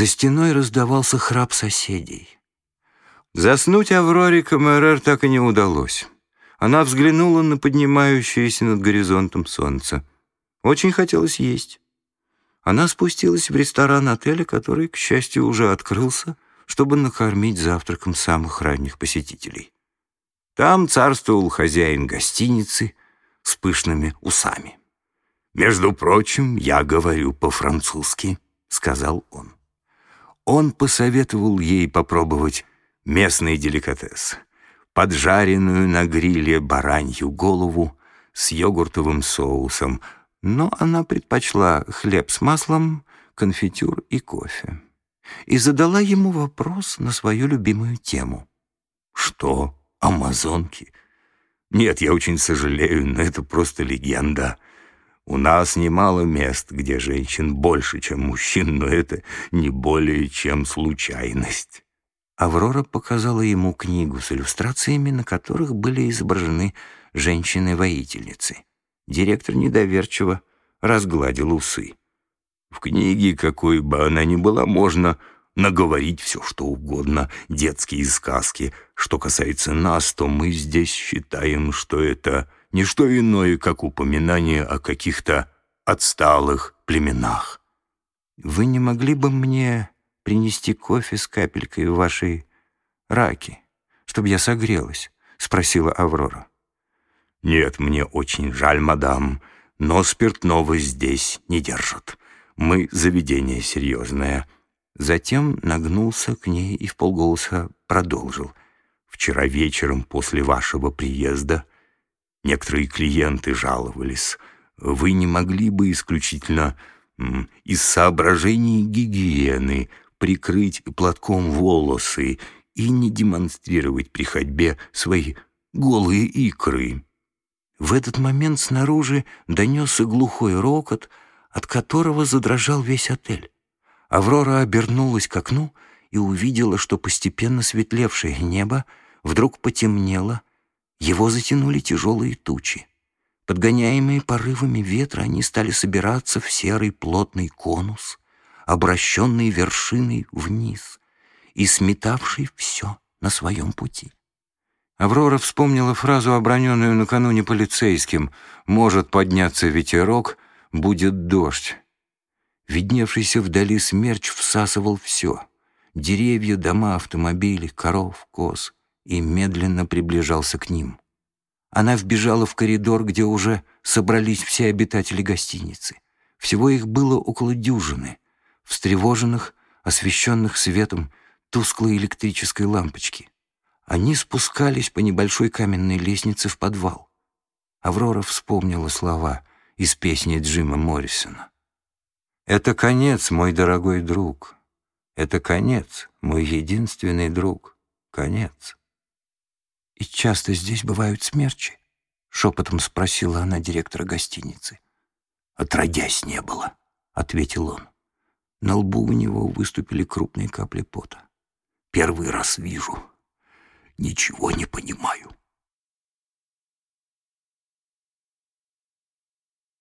За стеной раздавался храп соседей. Заснуть Авроре Камерер так и не удалось. Она взглянула на поднимающееся над горизонтом солнце. Очень хотелось есть. Она спустилась в ресторан отеля, который, к счастью, уже открылся, чтобы накормить завтраком самых ранних посетителей. Там царствовал хозяин гостиницы с пышными усами. «Между прочим, я говорю по-французски», — сказал он. Он посоветовал ей попробовать местный деликатес — поджаренную на гриле баранью голову с йогуртовым соусом, но она предпочла хлеб с маслом, конфитюр и кофе. И задала ему вопрос на свою любимую тему. «Что, амазонки?» «Нет, я очень сожалею, но это просто легенда». У нас немало мест, где женщин больше, чем мужчин, но это не более чем случайность. Аврора показала ему книгу с иллюстрациями, на которых были изображены женщины-воительницы. Директор недоверчиво разгладил усы. В книге, какой бы она ни была, можно наговорить все, что угодно, детские сказки. Что касается нас, то мы здесь считаем, что это не что иное, как упоминание о каких-то отсталых племенах. «Вы не могли бы мне принести кофе с капелькой вашей раке, чтобы я согрелась?» — спросила Аврора. «Нет, мне очень жаль, мадам, но спиртного здесь не держат. Мы заведение серьезное». Затем нагнулся к ней и вполголоса продолжил. «Вчера вечером после вашего приезда Некоторые клиенты жаловались. Вы не могли бы исключительно из соображений гигиены прикрыть платком волосы и не демонстрировать при ходьбе свои голые икры. В этот момент снаружи донесся глухой рокот, от которого задрожал весь отель. Аврора обернулась к окну и увидела, что постепенно светлевшее небо вдруг потемнело, его затянули тяжелые тучи. Подгоняемые порывами ветра, они стали собираться в серый плотный конус, обращенный вершиной вниз и сметавший все на своем пути. Аврора вспомнила фразу, оброненную накануне полицейским «Может подняться ветерок, будет дождь». Видневшийся вдали смерч всасывал все — деревья, дома, автомобили, коров, коз — и медленно приближался к ним. Она вбежала в коридор, где уже собрались все обитатели гостиницы. Всего их было около дюжины, встревоженных, освещенных светом тусклой электрической лампочки. Они спускались по небольшой каменной лестнице в подвал. Аврора вспомнила слова из песни Джима Моррисона. «Это конец, мой дорогой друг. Это конец, мой единственный друг. Конец». «И часто здесь бывают смерчи?» — шепотом спросила она директора гостиницы. «Отродясь не было», — ответил он. На лбу у него выступили крупные капли пота. «Первый раз вижу. Ничего не понимаю».